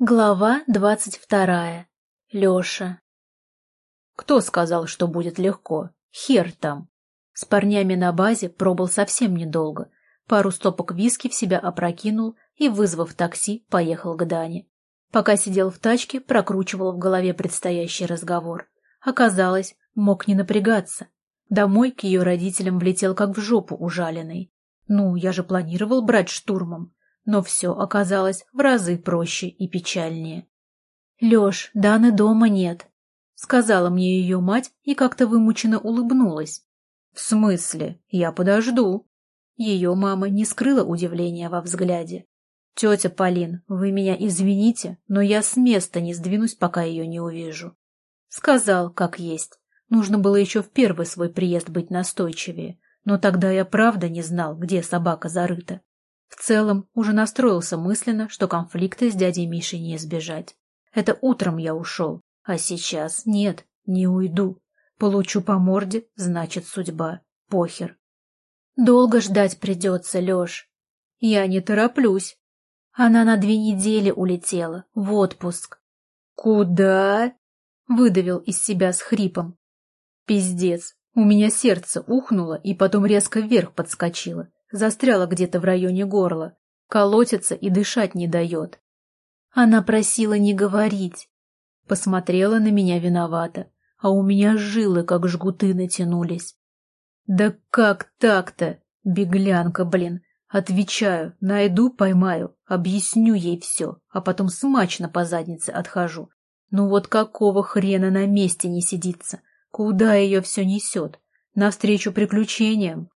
Глава двадцать вторая. Леша. Кто сказал, что будет легко? Хер там. С парнями на базе пробыл совсем недолго. Пару стопок виски в себя опрокинул и, вызвав такси, поехал к Дане. Пока сидел в тачке, прокручивал в голове предстоящий разговор. Оказалось, мог не напрягаться. Домой к ее родителям влетел как в жопу ужаленный. Ну, я же планировал брать штурмом но все оказалось в разы проще и печальнее. — Леш, Даны дома нет, — сказала мне ее мать и как-то вымученно улыбнулась. — В смысле? Я подожду. Ее мама не скрыла удивления во взгляде. — Тетя Полин, вы меня извините, но я с места не сдвинусь, пока ее не увижу. Сказал, как есть. Нужно было еще в первый свой приезд быть настойчивее, но тогда я правда не знал, где собака зарыта. В целом, уже настроился мысленно, что конфликта с дядей Мишей не избежать. Это утром я ушел, а сейчас нет, не уйду. Получу по морде, значит судьба. Похер. Долго ждать придется, Леш. Я не тороплюсь. Она на две недели улетела, в отпуск. Куда? Выдавил из себя с хрипом. Пиздец, у меня сердце ухнуло и потом резко вверх подскочило застряла где-то в районе горла, колотится и дышать не дает. Она просила не говорить. Посмотрела на меня виновата, а у меня жилы, как жгуты, натянулись. Да как так-то, беглянка, блин, отвечаю, найду, поймаю, объясню ей все, а потом смачно по заднице отхожу. Ну вот какого хрена на месте не сидится? Куда ее все несет? Навстречу приключениям?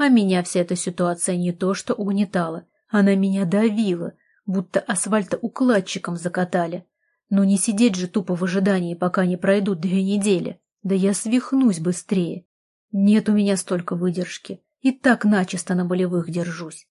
А меня вся эта ситуация не то что угнетала, она меня давила, будто асфальтоукладчиком закатали. Но не сидеть же тупо в ожидании, пока не пройдут две недели. Да я свихнусь быстрее. Нет у меня столько выдержки. И так начисто на болевых держусь.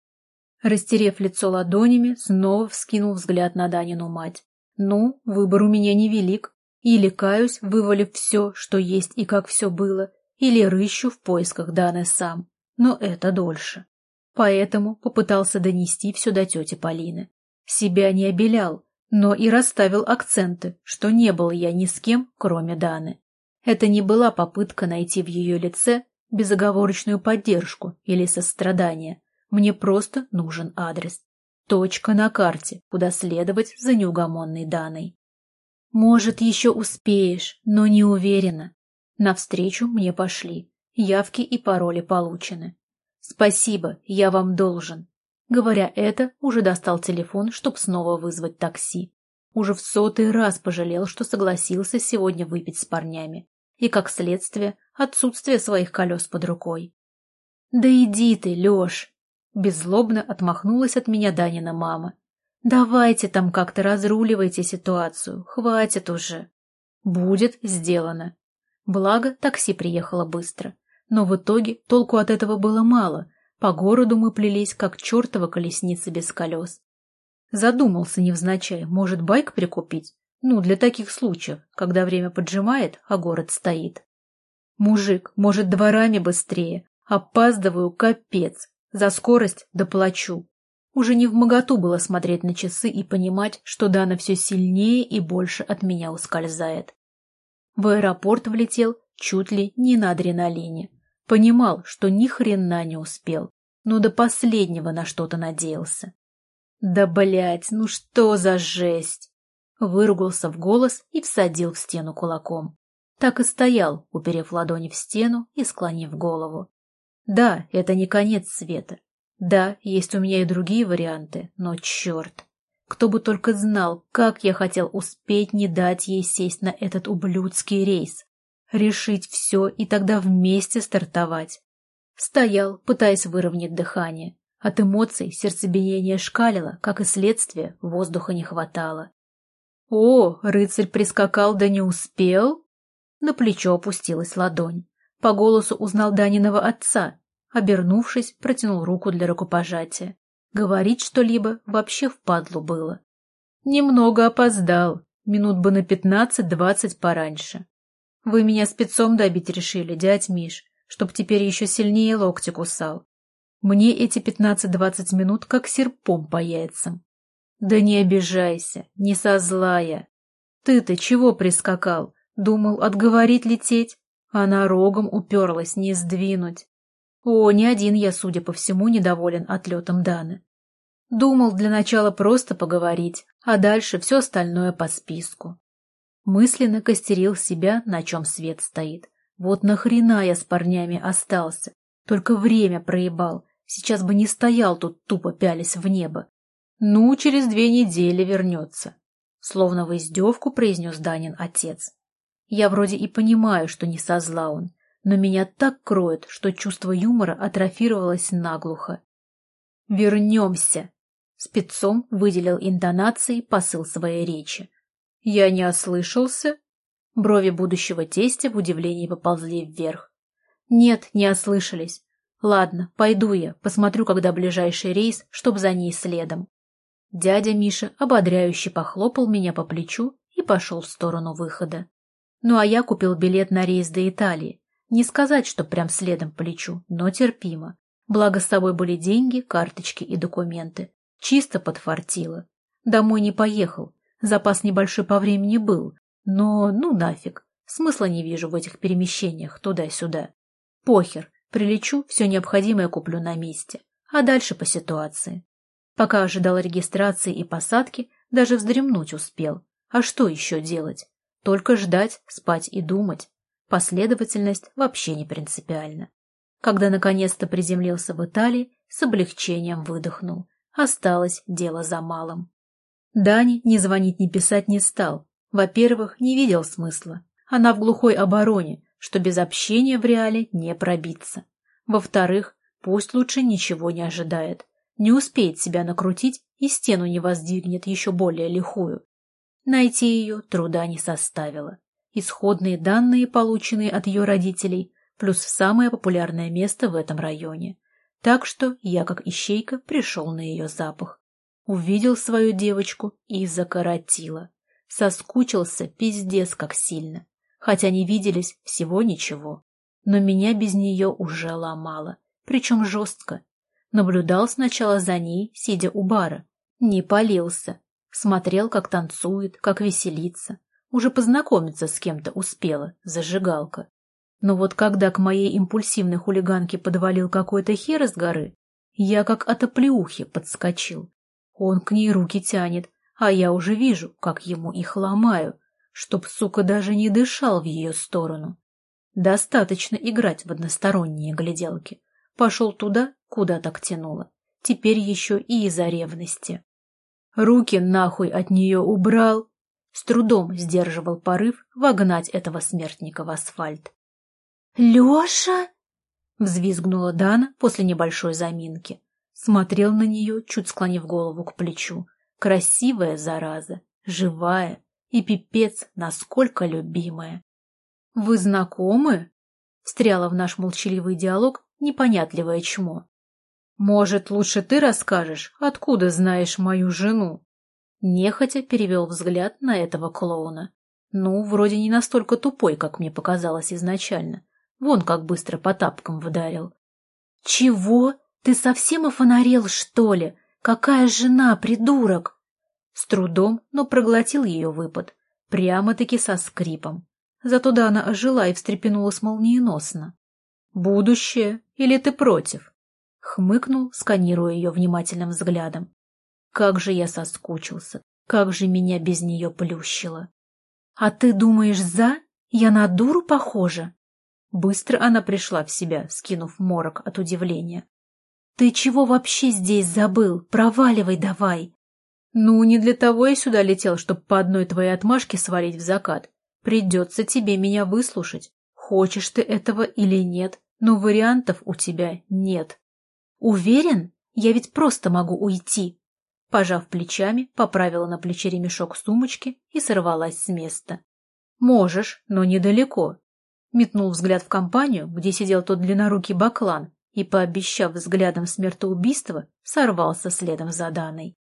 Растерев лицо ладонями, снова вскинул взгляд на Данину мать. Ну, выбор у меня невелик. Или каюсь, вывалив все, что есть и как все было, или рыщу в поисках Даны сам но это дольше. Поэтому попытался донести все до тети Полины. Себя не обелял, но и расставил акценты, что не был я ни с кем, кроме Даны. Это не была попытка найти в ее лице безоговорочную поддержку или сострадание. Мне просто нужен адрес. Точка на карте, куда следовать за неугомонной Даной. Может, еще успеешь, но не уверена. Навстречу мне пошли. Явки и пароли получены. Спасибо, я вам должен. Говоря это, уже достал телефон, чтобы снова вызвать такси. Уже в сотый раз пожалел, что согласился сегодня выпить с парнями. И, как следствие, отсутствие своих колес под рукой. «Да иди ты, Леш!» Беззлобно отмахнулась от меня Данина мама. «Давайте там как-то разруливайте ситуацию, хватит уже». «Будет сделано». Благо, такси приехало быстро. Но в итоге толку от этого было мало. По городу мы плелись, как чертова колесница без колес. Задумался невзначай, может, байк прикупить? Ну, для таких случаев, когда время поджимает, а город стоит. Мужик, может, дворами быстрее. Опаздываю, капец. За скорость доплачу. Уже не в моготу было смотреть на часы и понимать, что Дана все сильнее и больше от меня ускользает. В аэропорт влетел чуть ли не на адреналине. Понимал, что ни хрена не успел, но до последнего на что-то надеялся. «Да, блядь, ну что за жесть!» Выругался в голос и всадил в стену кулаком. Так и стоял, уперев ладони в стену и склонив голову. Да, это не конец света. Да, есть у меня и другие варианты, но черт! Кто бы только знал, как я хотел успеть не дать ей сесть на этот ублюдский рейс решить все и тогда вместе стартовать. Стоял, пытаясь выровнять дыхание. От эмоций сердцебиение шкалило, как и следствие, воздуха не хватало. «О, рыцарь прискакал, да не успел?» На плечо опустилась ладонь. По голосу узнал Даниного отца. Обернувшись, протянул руку для рукопожатия. Говорить что-либо вообще впадлу было. Немного опоздал, минут бы на пятнадцать-двадцать пораньше. Вы меня спецом добить решили, дядь Миш, чтоб теперь еще сильнее локти кусал. Мне эти пятнадцать-двадцать минут как серпом по яйцам. Да не обижайся, не со злая. Ты-то чего прискакал? Думал, отговорить лететь? Она рогом уперлась, не сдвинуть. О, не один я, судя по всему, недоволен отлетом Даны. Думал для начала просто поговорить, а дальше все остальное по списку. Мысленно костерил себя, на чем свет стоит. Вот нахрена я с парнями остался. Только время проебал. Сейчас бы не стоял тут, тупо пялись в небо. Ну, через две недели вернется. Словно в издевку произнес Данин отец. Я вроде и понимаю, что не со зла он, но меня так кроет, что чувство юмора атрофировалось наглухо. «Вернемся!» Спецом выделил интонацией посыл своей речи. «Я не ослышался?» Брови будущего тестя в удивлении поползли вверх. «Нет, не ослышались. Ладно, пойду я, посмотрю, когда ближайший рейс, чтоб за ней следом». Дядя Миша ободряюще похлопал меня по плечу и пошел в сторону выхода. Ну а я купил билет на рейс до Италии. Не сказать, что прям следом полечу, но терпимо. Благо с собой были деньги, карточки и документы. Чисто подфартило. Домой не поехал. Запас небольшой по времени был. Но ну нафиг. Смысла не вижу в этих перемещениях туда-сюда. Похер. Прилечу, все необходимое куплю на месте. А дальше по ситуации. Пока ожидал регистрации и посадки, даже вздремнуть успел. А что еще делать? Только ждать, спать и думать. Последовательность вообще не принципиальна. Когда наконец-то приземлился в Италии, с облегчением выдохнул. Осталось дело за малым. Дани ни звонить, ни писать не стал. Во-первых, не видел смысла. Она в глухой обороне, что без общения в реале не пробиться. Во-вторых, пусть лучше ничего не ожидает. Не успеет себя накрутить и стену не воздвигнет еще более лихую. Найти ее труда не составило. Исходные данные, полученные от ее родителей, плюс самое популярное место в этом районе. Так что я, как ищейка, пришел на ее запах. Увидел свою девочку и закоротило. Соскучился пиздец как сильно. Хотя не виделись всего ничего. Но меня без нее уже ломало. Причем жестко. Наблюдал сначала за ней, сидя у бара. Не полился. Смотрел, как танцует, как веселится. Уже познакомиться с кем-то успела, зажигалка. Но вот когда к моей импульсивной хулиганке подвалил какой-то хер из горы, я как от оплеухи подскочил. Он к ней руки тянет, а я уже вижу, как ему их ломаю, чтоб, сука, даже не дышал в ее сторону. Достаточно играть в односторонние гляделки. Пошел туда, куда так тянуло. Теперь еще и из-за ревности. Руки нахуй от нее убрал. С трудом сдерживал порыв вогнать этого смертника в асфальт. «Леша!» — взвизгнула Дана после небольшой заминки. Смотрел на нее, чуть склонив голову к плечу. Красивая зараза, живая и пипец, насколько любимая. «Вы знакомы?» — встряла в наш молчаливый диалог непонятливое чмо. «Может, лучше ты расскажешь, откуда знаешь мою жену?» Нехотя перевел взгляд на этого клоуна. Ну, вроде не настолько тупой, как мне показалось изначально. Вон как быстро по тапкам вдарил. «Чего? Ты совсем офонарел, что ли? Какая жена, придурок?» С трудом, но проглотил ее выпад. Прямо-таки со скрипом. Зато да она ожила и встрепенулась молниеносно. «Будущее? Или ты против?» Хмыкнул, сканируя ее внимательным взглядом. Как же я соскучился, как же меня без нее плющило. «А ты думаешь, за? Я на дуру похожа?» Быстро она пришла в себя, скинув морок от удивления. «Ты чего вообще здесь забыл? Проваливай давай!» «Ну, не для того я сюда летел, чтобы по одной твоей отмашке свалить в закат. Придется тебе меня выслушать. Хочешь ты этого или нет, но вариантов у тебя нет. «Уверен? Я ведь просто могу уйти!» Пожав плечами, поправила на плече ремешок сумочки и сорвалась с места. «Можешь, но недалеко». Метнул взгляд в компанию, где сидел тот длиннорукий баклан, и, пообещав взглядом смертоубийства, сорвался следом за Даной.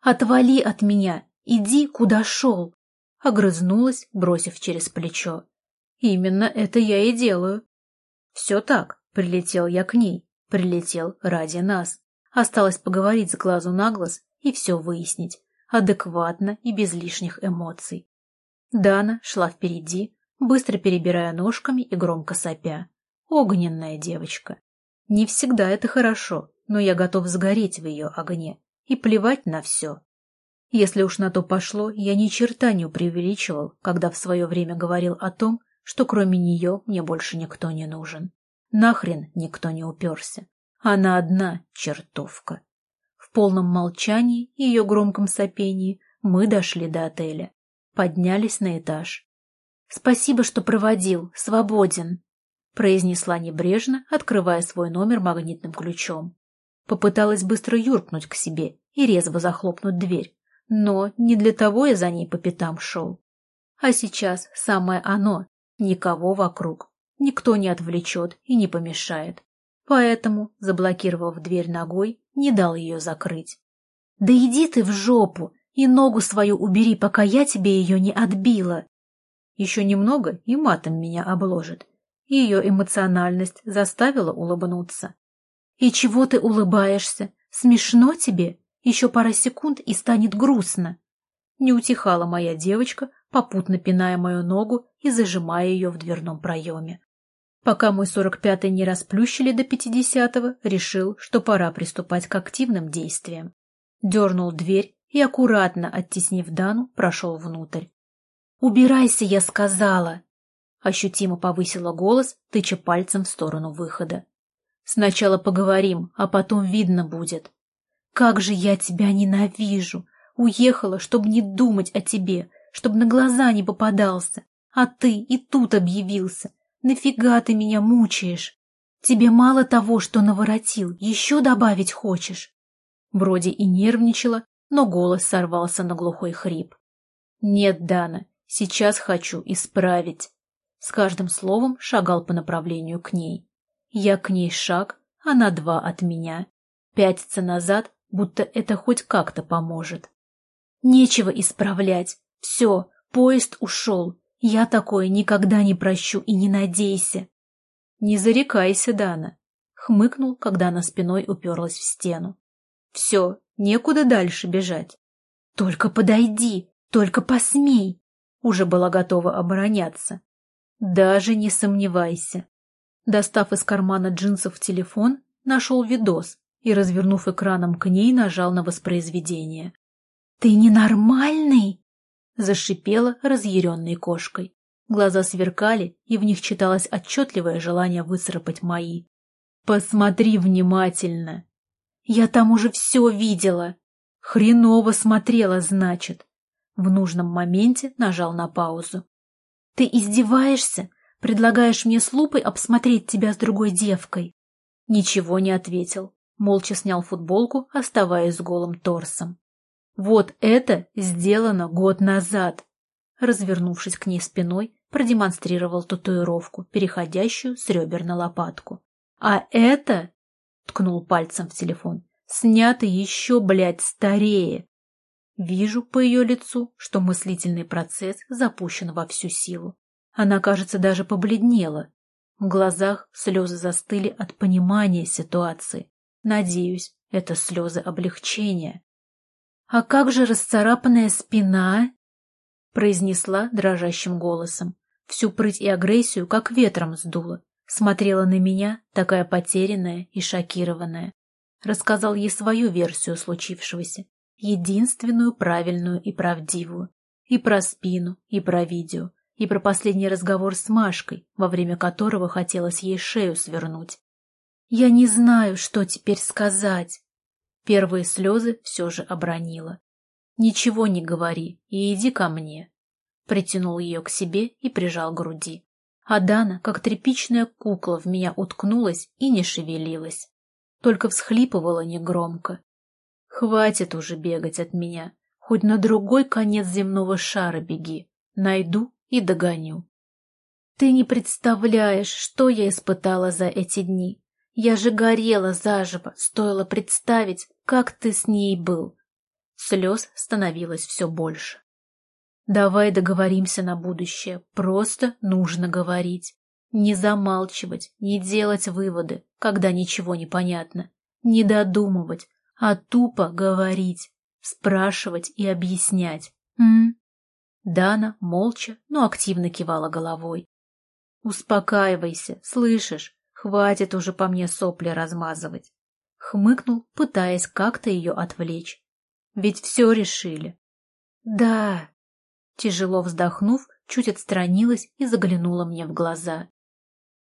«Отвали от меня! Иди, куда шел!» Огрызнулась, бросив через плечо. «Именно это я и делаю». «Все так», — прилетел я к ней, Прилетел ради нас. Осталось поговорить с глазу на глаз и все выяснить. адекватно и без лишних эмоций. Дана шла впереди, быстро перебирая ножками и громко сопя. Огненная девочка. Не всегда это хорошо, но я готов сгореть в ее огне и плевать на все. Если уж на то пошло, я ни черта не преувеличивал, когда в свое время говорил о том, что кроме нее мне больше никто не нужен. Нахрен никто не уперся. Она одна чертовка. В полном молчании и ее громком сопении мы дошли до отеля. Поднялись на этаж. «Спасибо, что проводил. Свободен», — произнесла небрежно, открывая свой номер магнитным ключом. Попыталась быстро юркнуть к себе и резво захлопнуть дверь, но не для того я за ней по пятам шел. А сейчас самое оно, никого вокруг, никто не отвлечет и не помешает. Поэтому, заблокировав дверь ногой, не дал ее закрыть. «Да иди ты в жопу и ногу свою убери, пока я тебе ее не отбила!» Еще немного и матом меня обложит. Ее эмоциональность заставила улыбнуться. «И чего ты улыбаешься? Смешно тебе?» Еще пара секунд и станет грустно. Не утихала моя девочка, попутно пиная мою ногу и зажимая ее в дверном проеме. Пока мой сорок пятый не расплющили до пятидесятого, решил, что пора приступать к активным действиям. Дернул дверь и, аккуратно оттеснив Дану, прошел внутрь. «Убирайся, я сказала!» Ощутимо повысила голос, тыча пальцем в сторону выхода. «Сначала поговорим, а потом видно будет», как же я тебя ненавижу! Уехала, чтобы не думать о тебе, чтобы на глаза не попадался. А ты и тут объявился. Нафига ты меня мучаешь? Тебе мало того, что наворотил, еще добавить хочешь? Вроде и нервничала, но голос сорвался на глухой хрип. Нет, Дана, сейчас хочу исправить. С каждым словом шагал по направлению к ней. Я к ней шаг, она два от меня. Пятиться назад будто это хоть как-то поможет. Нечего исправлять. Все, поезд ушел. Я такое никогда не прощу и не надейся. Не зарекайся, Дана. Хмыкнул, когда она спиной уперлась в стену. Все, некуда дальше бежать. Только подойди, только посмей. Уже была готова обороняться. Даже не сомневайся. Достав из кармана джинсов телефон, нашел видос, и, развернув экраном к ней, нажал на воспроизведение. «Ты ненормальный!» — зашипела разъяренной кошкой. Глаза сверкали, и в них читалось отчетливое желание выцарапать мои. «Посмотри внимательно!» «Я там уже все видела!» «Хреново смотрела, значит!» В нужном моменте нажал на паузу. «Ты издеваешься? Предлагаешь мне с лупой обсмотреть тебя с другой девкой?» Ничего не ответил молча снял футболку, оставаясь голым торсом. «Вот это сделано год назад!» Развернувшись к ней спиной, продемонстрировал татуировку, переходящую с ребер на лопатку. «А это...» — ткнул пальцем в телефон. «Снято еще, блядь, старее!» Вижу по ее лицу, что мыслительный процесс запущен во всю силу. Она, кажется, даже побледнела. В глазах слезы застыли от понимания ситуации. Надеюсь, это слезы облегчения. «А как же расцарапанная спина?» произнесла дрожащим голосом. Всю прыть и агрессию как ветром сдуло. Смотрела на меня, такая потерянная и шокированная. Рассказал ей свою версию случившегося, единственную правильную и правдивую. И про спину, и про видео, и про последний разговор с Машкой, во время которого хотелось ей шею свернуть. Я не знаю, что теперь сказать. Первые слезы все же обронила. Ничего не говори и иди ко мне. Притянул ее к себе и прижал к груди. А Дана, как тряпичная кукла, в меня уткнулась и не шевелилась. Только всхлипывала негромко. Хватит уже бегать от меня. Хоть на другой конец земного шара беги. Найду и догоню. Ты не представляешь, что я испытала за эти дни. Я же горела заживо, стоило представить, как ты с ней был. Слез становилось все больше. Давай договоримся на будущее, просто нужно говорить. Не замалчивать, не делать выводы, когда ничего не понятно. Не додумывать, а тупо говорить. спрашивать и объяснять. М? Дана молча, но активно кивала головой. «Успокаивайся, слышишь? Хватит уже по мне сопли размазывать!» Хмыкнул, пытаясь как-то ее отвлечь. «Ведь все решили!» «Да!» Тяжело вздохнув, чуть отстранилась и заглянула мне в глаза.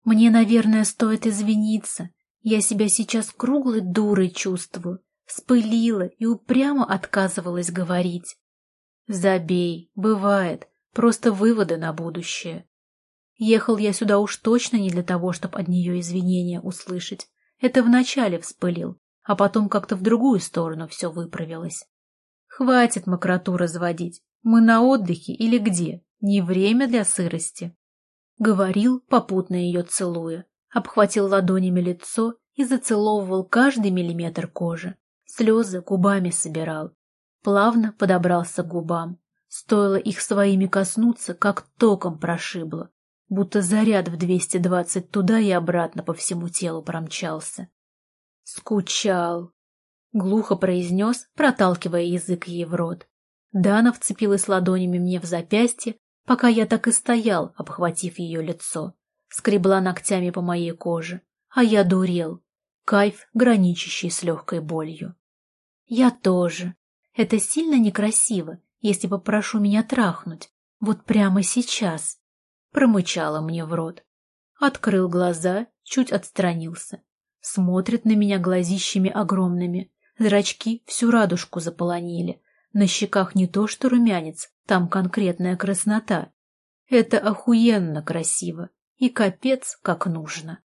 «Мне, наверное, стоит извиниться. Я себя сейчас круглой дурой чувствую, спылила и упрямо отказывалась говорить. Забей, бывает, просто выводы на будущее. Ехал я сюда уж точно не для того, чтобы от нее извинения услышать. Это вначале вспылил, а потом как-то в другую сторону все выправилось. Хватит мокроту разводить. Мы на отдыхе или где? Не время для сырости. Говорил, попутно ее целуя, обхватил ладонями лицо и зацеловывал каждый миллиметр кожи. Слезы губами собирал. Плавно подобрался к губам. Стоило их своими коснуться, как током прошибло, будто заряд в 220 туда и обратно по всему телу промчался. «Скучал», — глухо произнес, проталкивая язык ей в рот. Дана вцепилась ладонями мне в запястье, пока я так и стоял, обхватив ее лицо. Скребла ногтями по моей коже, а я дурел. Кайф, граничащий с легкой болью. Я тоже. Это сильно некрасиво, если попрошу меня трахнуть. Вот прямо сейчас. Промычала мне в рот. Открыл глаза, чуть отстранился. Смотрит на меня глазищами огромными. Зрачки всю радужку заполонили. На щеках не то что румянец, там конкретная краснота. Это охуенно красиво. И капец, как нужно.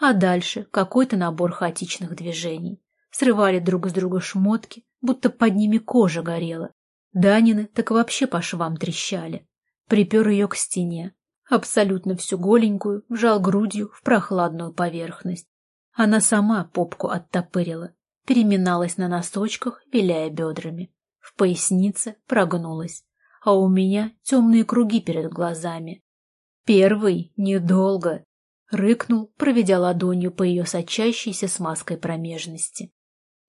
А дальше какой-то набор хаотичных движений срывали друг с друга шмотки, будто под ними кожа горела. Данины так вообще по швам трещали. Припер ее к стене, абсолютно всю голенькую, вжал грудью в прохладную поверхность. Она сама попку оттопырила, переминалась на носочках, виляя бедрами. В пояснице прогнулась, а у меня темные круги перед глазами. Первый недолго, рыкнул, проведя ладонью по ее сочащейся смазкой промежности.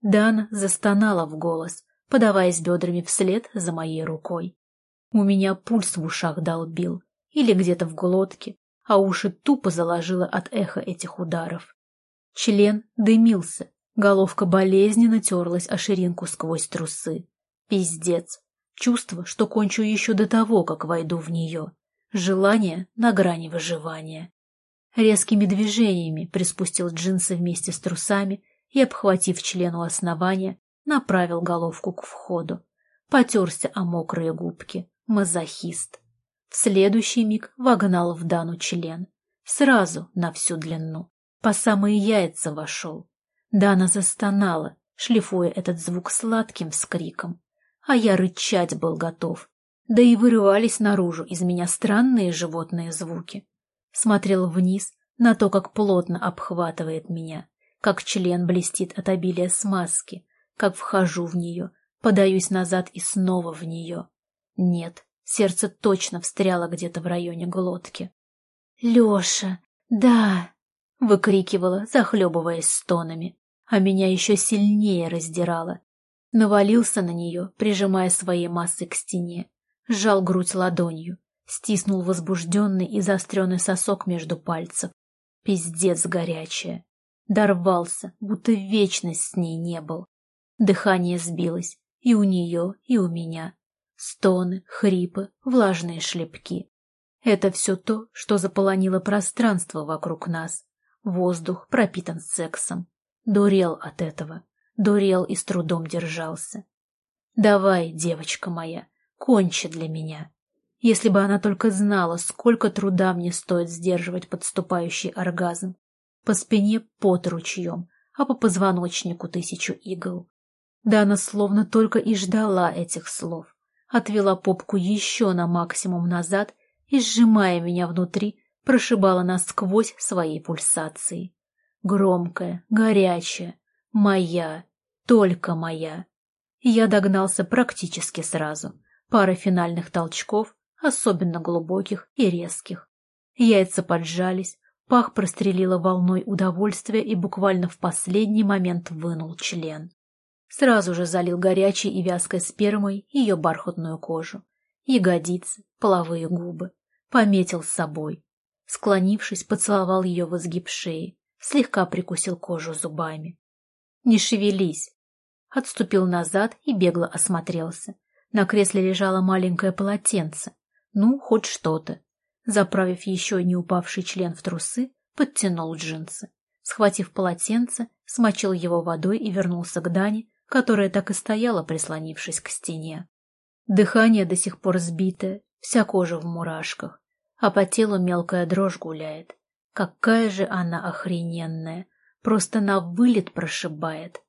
Дана застонала в голос, подаваясь бедрами вслед за моей рукой. У меня пульс в ушах долбил, или где-то в глотке, а уши тупо заложило от эха этих ударов. Член дымился, головка болезненно терлась о ширинку сквозь трусы. Пиздец. Чувство, что кончу еще до того, как войду в нее. Желание на грани выживания. Резкими движениями приспустил джинсы вместе с трусами и, обхватив члену основания, направил головку к входу. Потерся о мокрые губки. Мазохист. В следующий миг вогнал в Дану член. Сразу на всю длину. По самые яйца вошел. Дана застонала, шлифуя этот звук сладким вскриком. А я рычать был готов. Да и вырывались наружу из меня странные животные звуки. Смотрел вниз на то, как плотно обхватывает меня как член блестит от обилия смазки, как вхожу в нее, подаюсь назад и снова в нее. Нет, сердце точно встряло где-то в районе глотки. «Леша, да!» — выкрикивала, захлебываясь стонами, а меня еще сильнее раздирало. Навалился на нее, прижимая своей массой к стене, сжал грудь ладонью, стиснул возбужденный и заостренный сосок между пальцев. Пиздец горячая. Дорвался, будто вечность с ней не был. Дыхание сбилось и у нее, и у меня. Стоны, хрипы, влажные шлепки. Это все то, что заполонило пространство вокруг нас. Воздух пропитан сексом. Дурел от этого. Дурел и с трудом держался. Давай, девочка моя, кончи для меня. Если бы она только знала, сколько труда мне стоит сдерживать подступающий оргазм, по спине пот ручьем, а по позвоночнику тысячу игл. Дана словно только и ждала этих слов. Отвела попку еще на максимум назад и, сжимая меня внутри, прошибала насквозь своей пульсацией. Громкая, горячая, моя, только моя. Я догнался практически сразу. Пара финальных толчков, особенно глубоких и резких. Яйца поджались, Пах прострелила волной удовольствия и буквально в последний момент вынул член. Сразу же залил горячей и вязкой спермой ее бархатную кожу, ягодицы, половые губы, пометил с собой. Склонившись, поцеловал ее в изгиб шеи, слегка прикусил кожу зубами. «Не шевелись!» Отступил назад и бегло осмотрелся. На кресле лежало маленькое полотенце. Ну, хоть что-то. Заправив еще не упавший член в трусы, подтянул джинсы. Схватив полотенце, смочил его водой и вернулся к Дане, которая так и стояла, прислонившись к стене. Дыхание до сих пор сбитое, вся кожа в мурашках, а по телу мелкая дрожь гуляет. Какая же она охрененная, просто на вылет прошибает.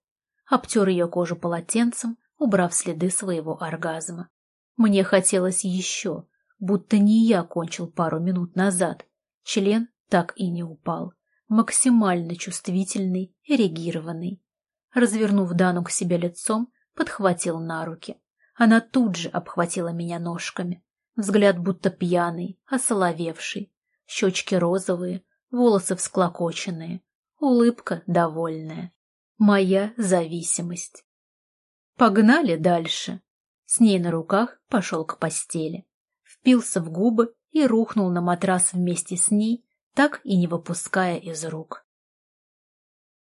Обтер ее кожу полотенцем, убрав следы своего оргазма. Мне хотелось еще, будто не я кончил пару минут назад. Член так и не упал. Максимально чувствительный, эрегированный. Развернув Дану к себе лицом, подхватил на руки. Она тут же обхватила меня ножками. Взгляд будто пьяный, осоловевший. Щечки розовые, волосы всклокоченные. Улыбка довольная. Моя зависимость. Погнали дальше. С ней на руках пошел к постели. Впился в губы и рухнул на матрас вместе с ней, так и не выпуская из рук.